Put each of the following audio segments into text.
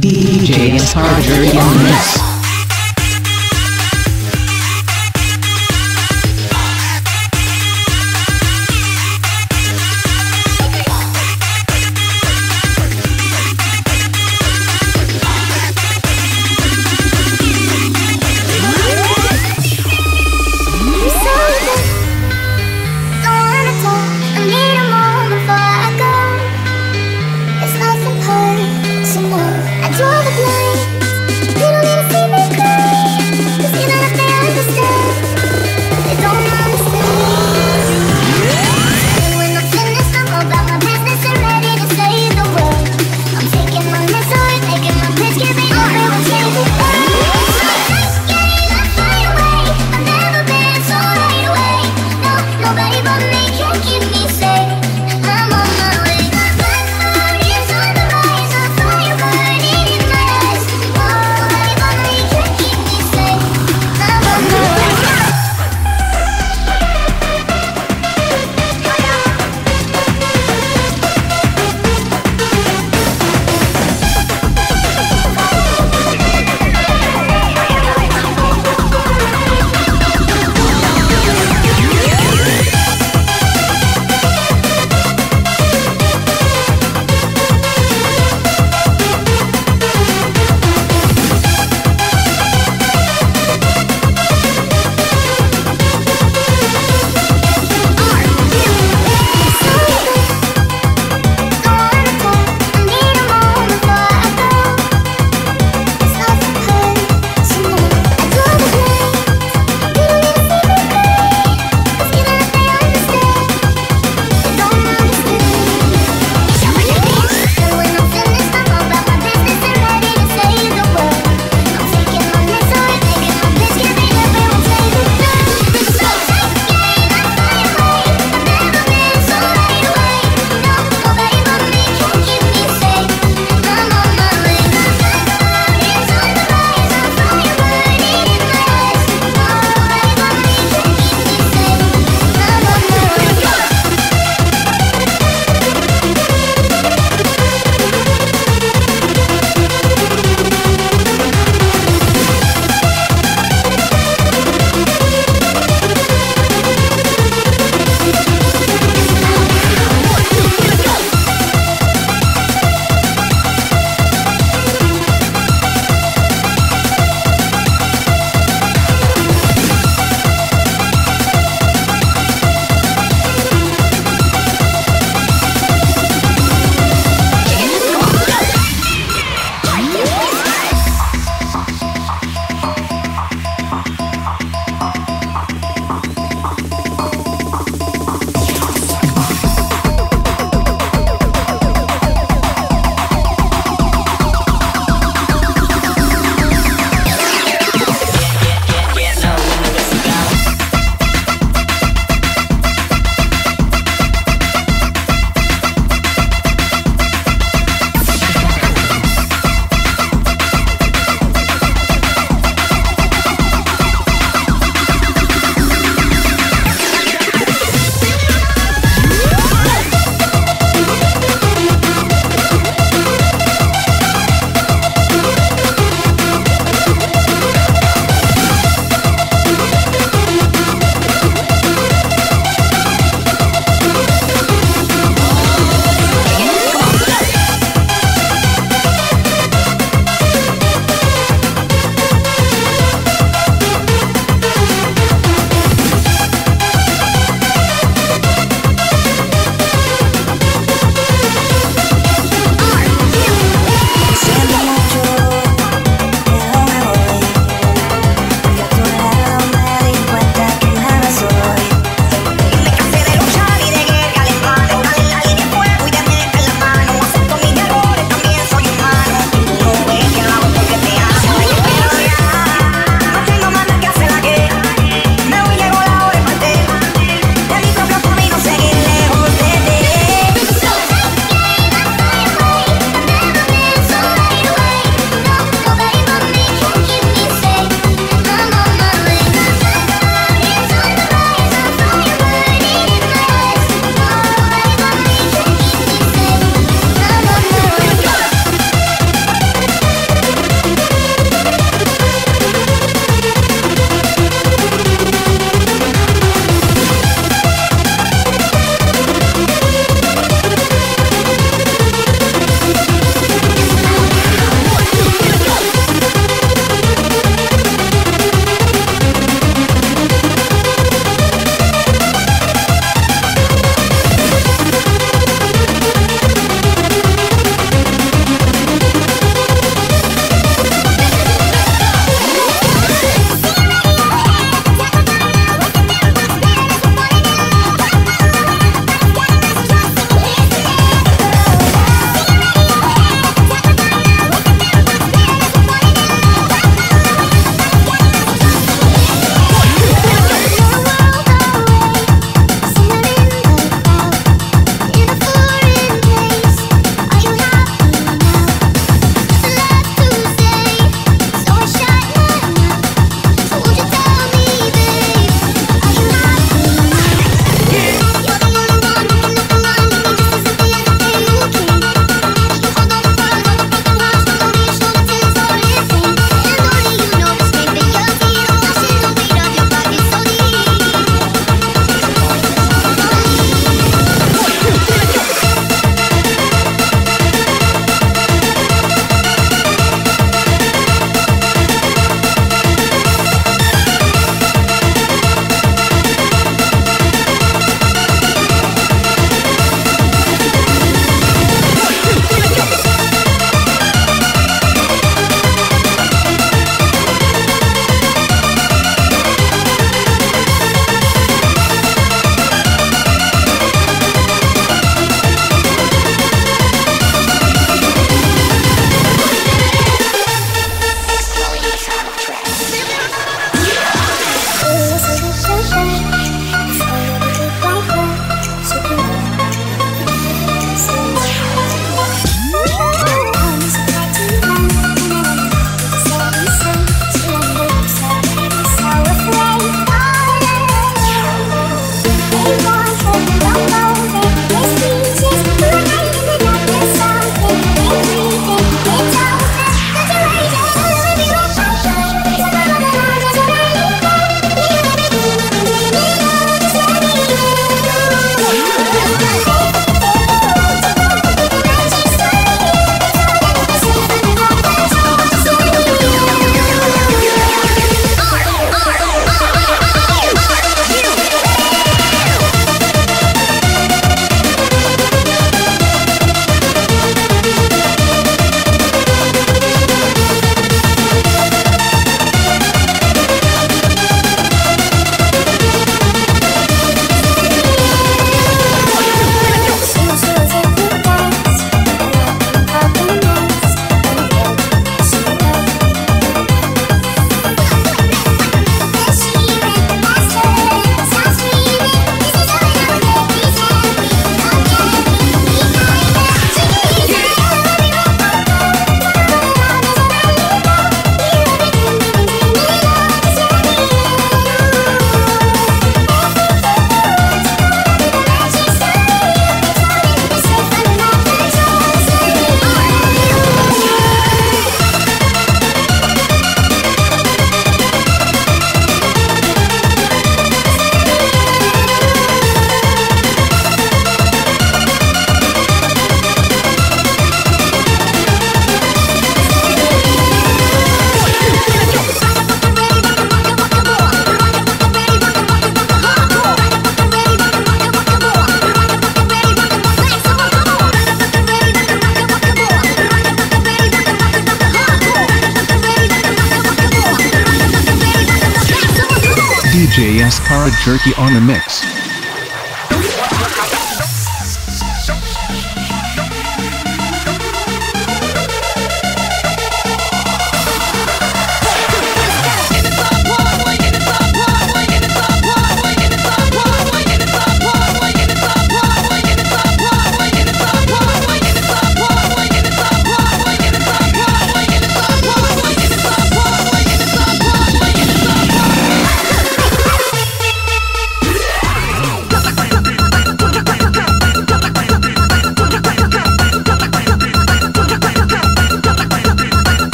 DJ is harder in the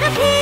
beautiful.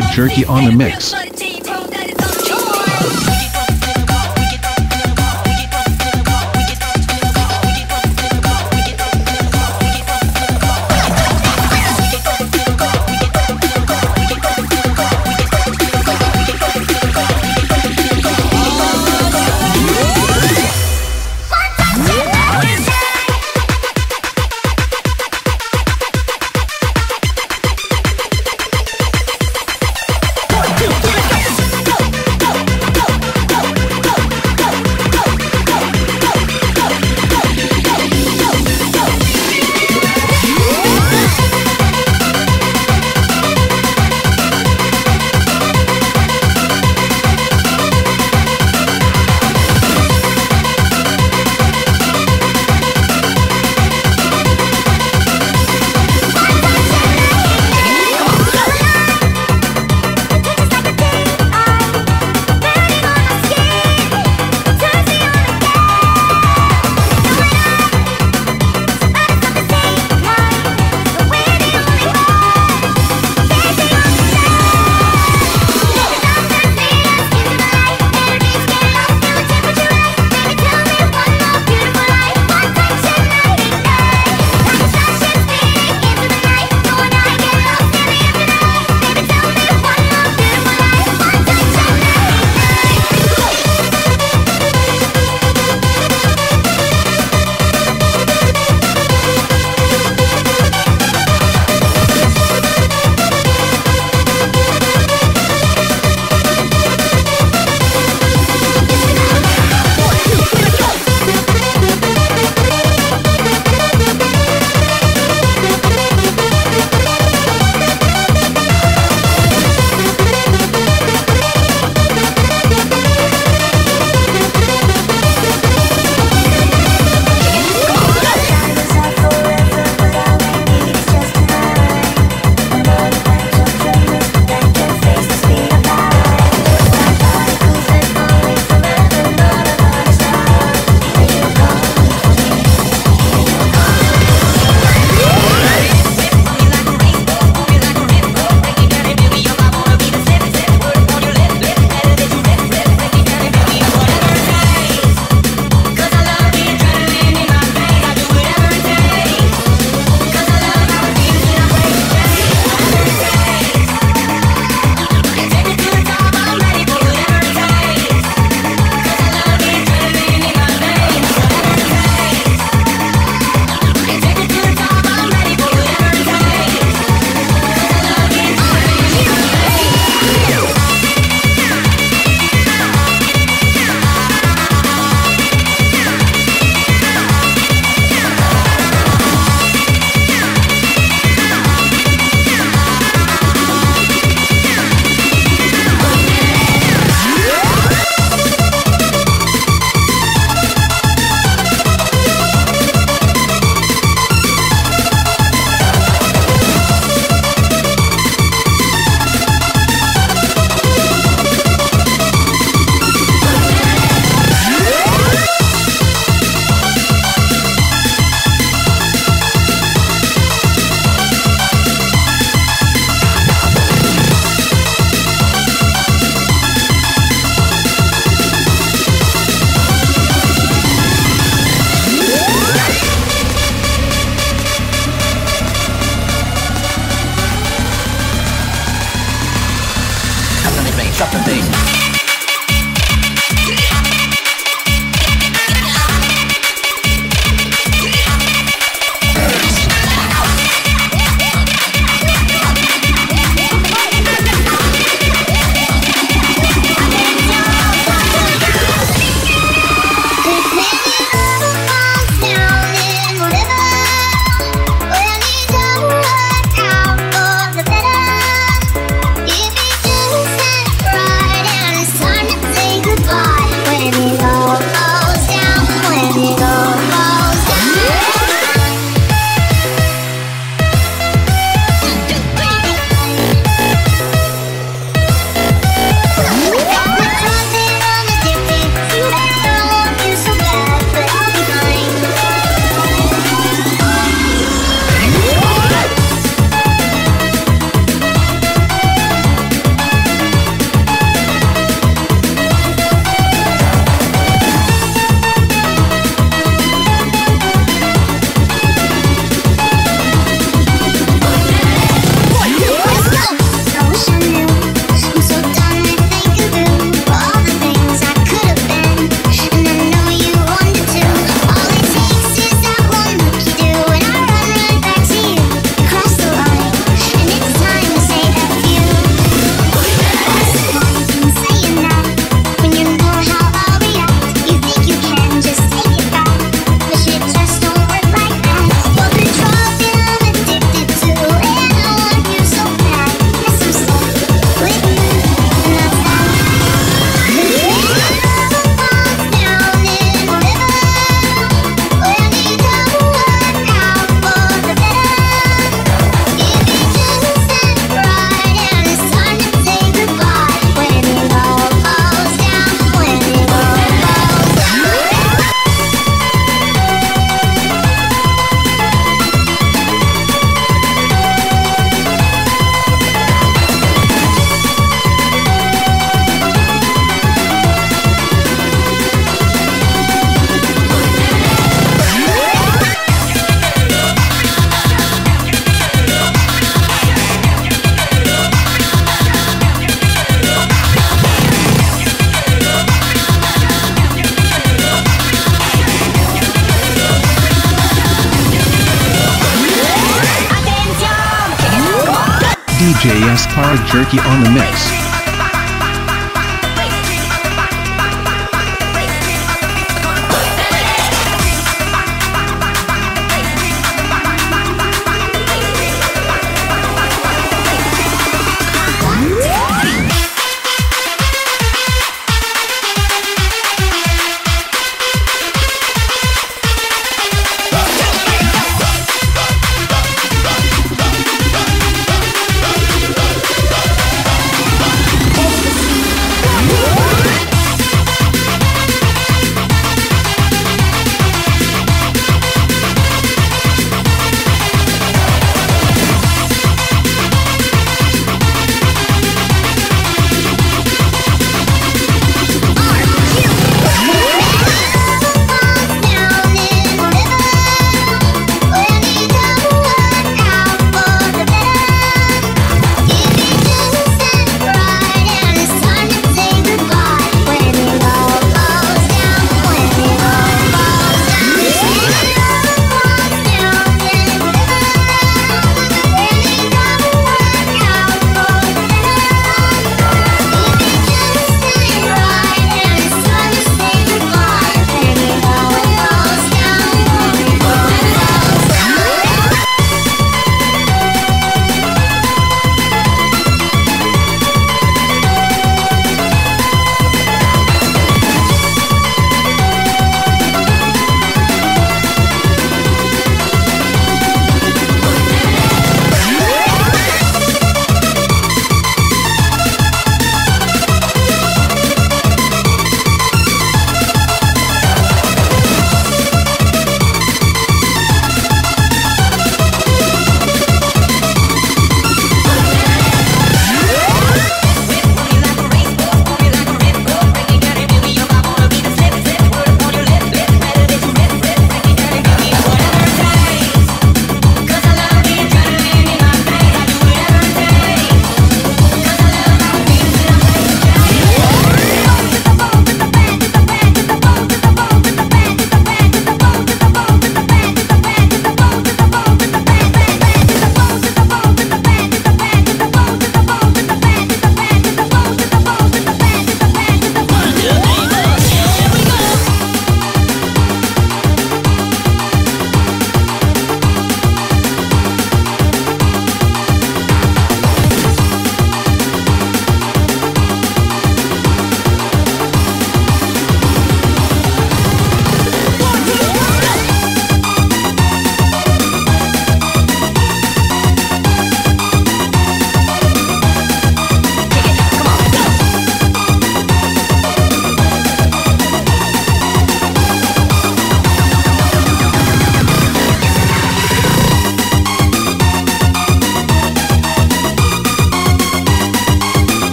Mascara Jerky on the mix.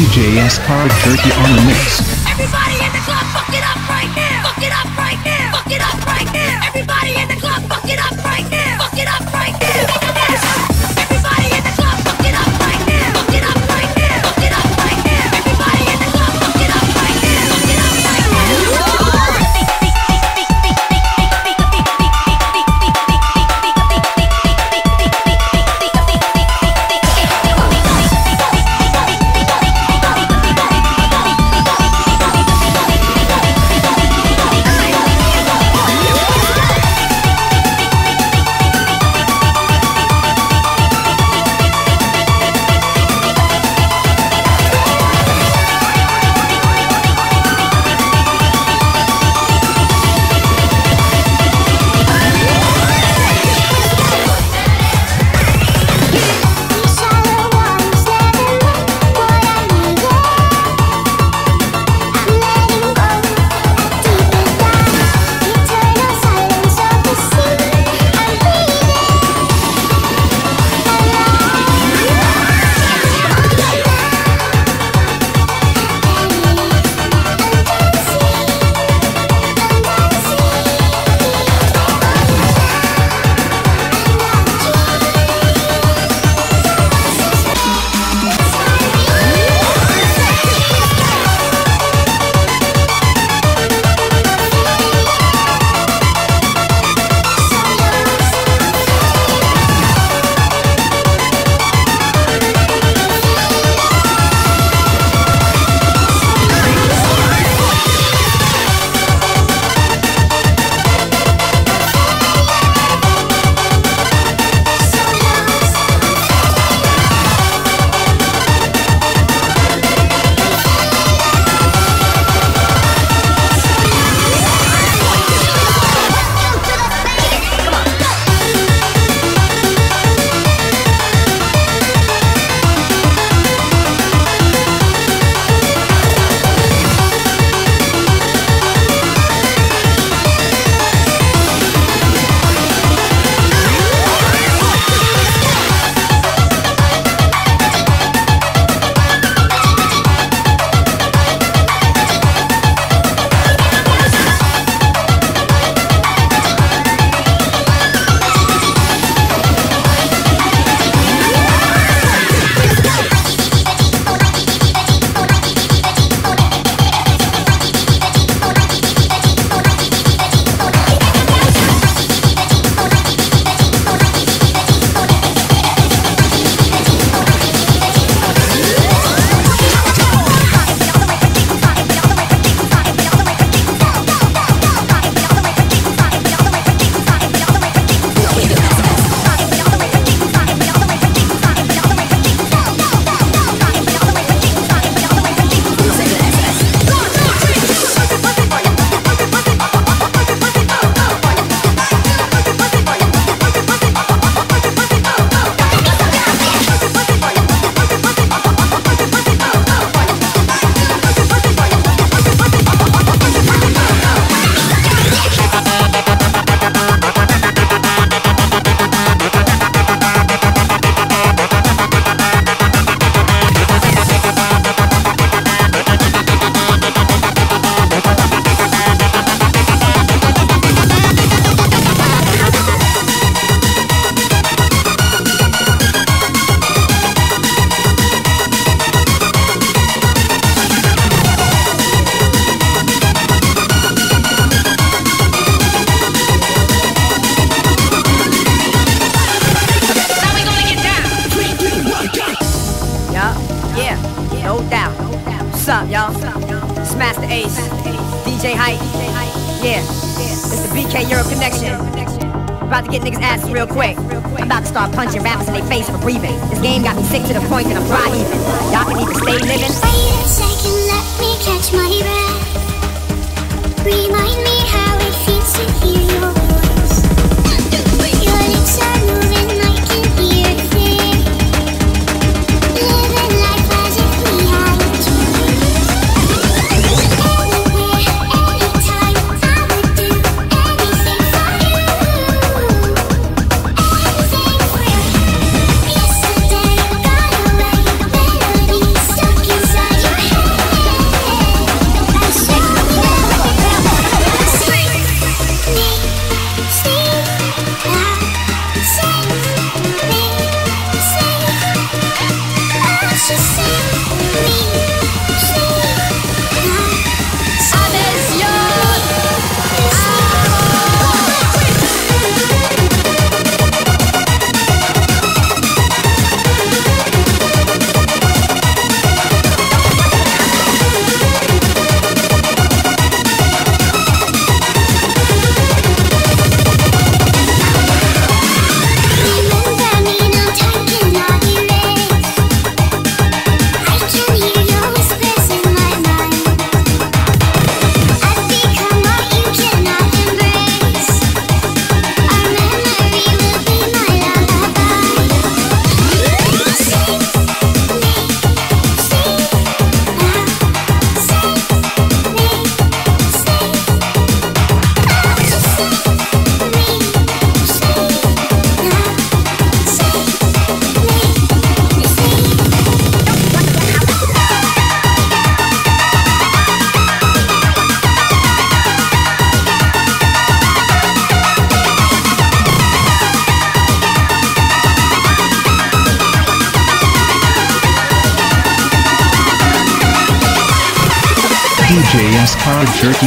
DJ Escar Jerky on the mix. Everybody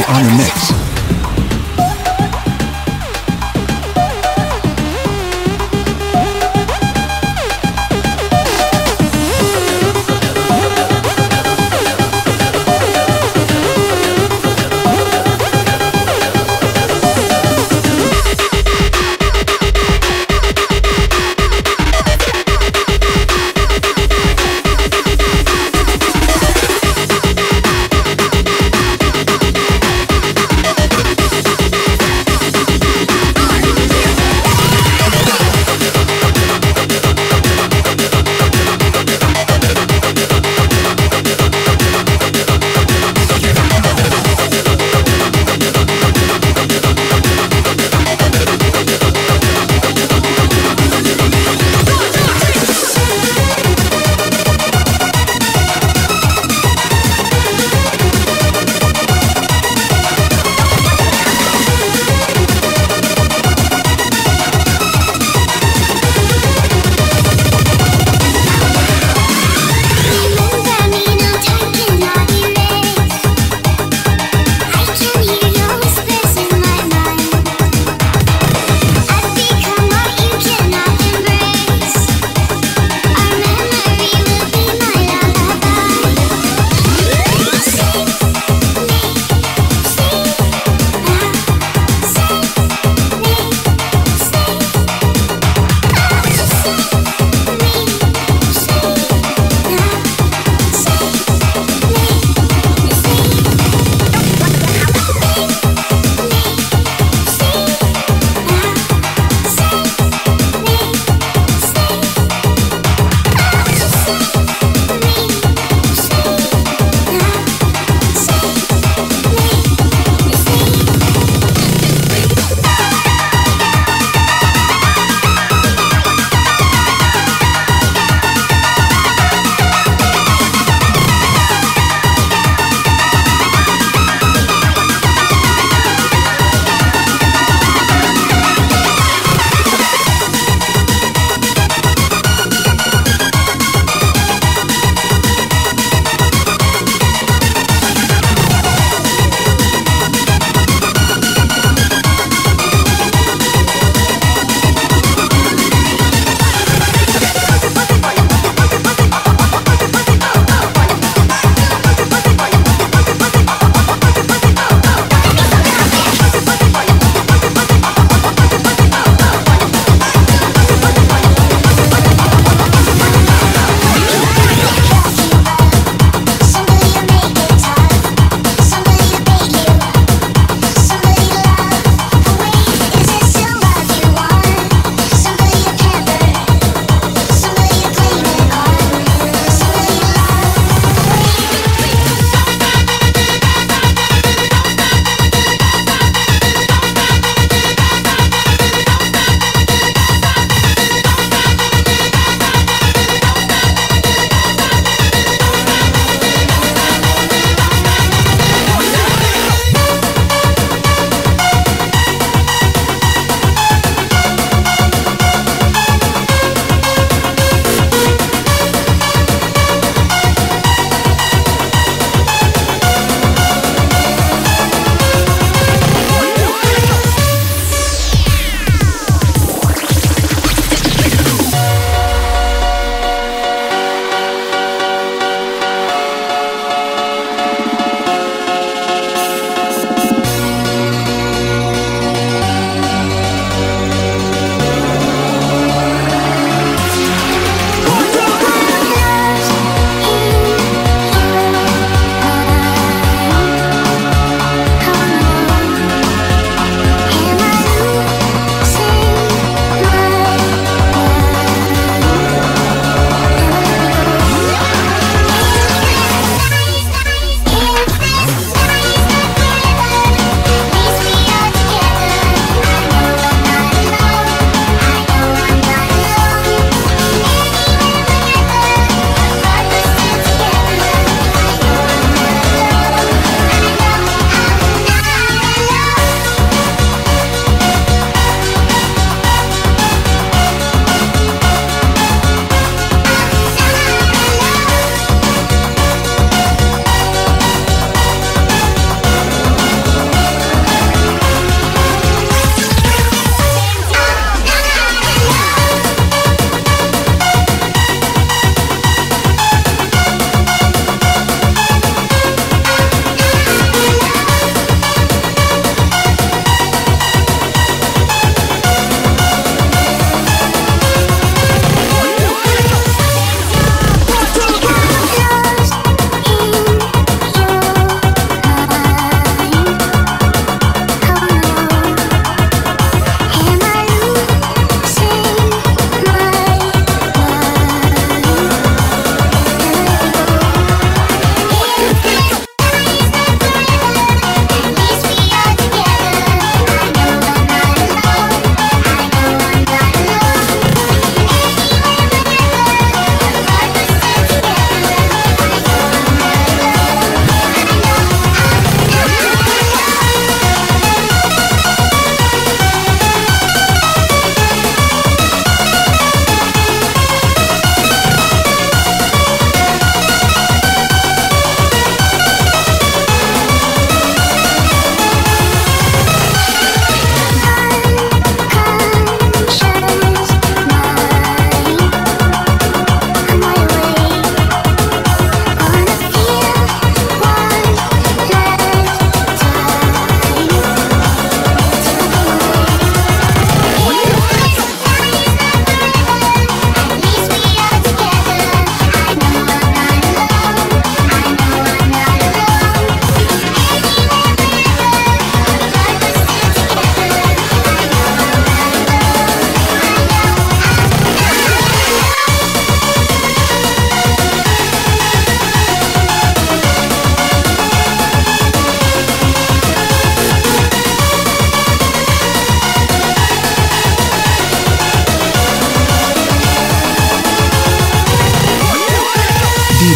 on the mix.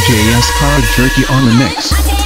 DJ S. Card Jerky on the mix.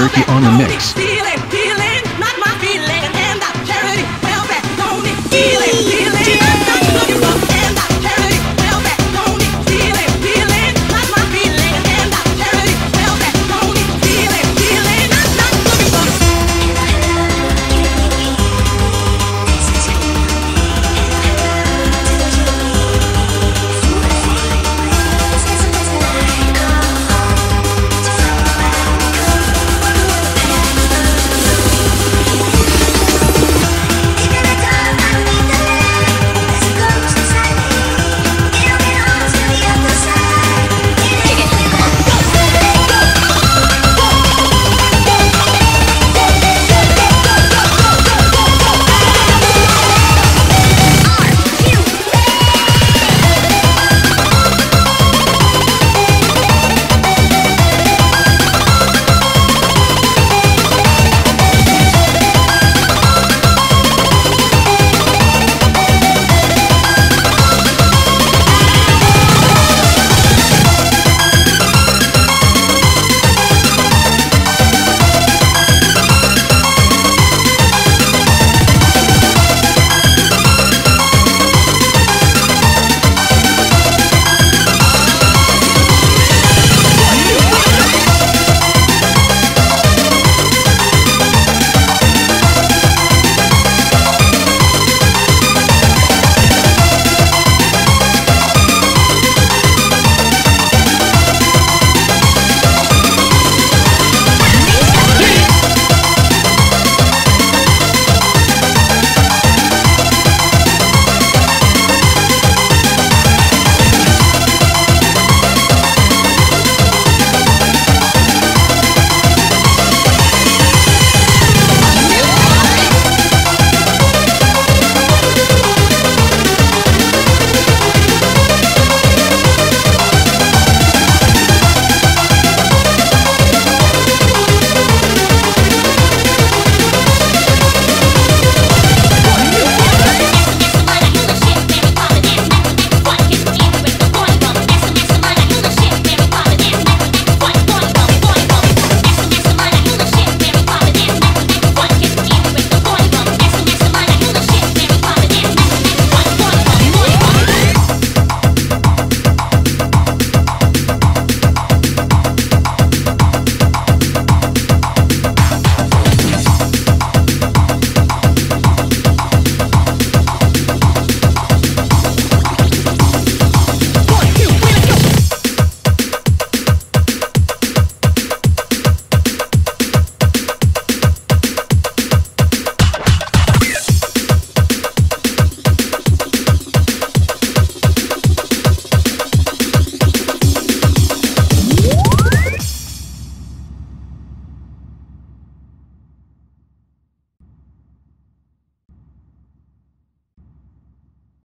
Jerky on the mix.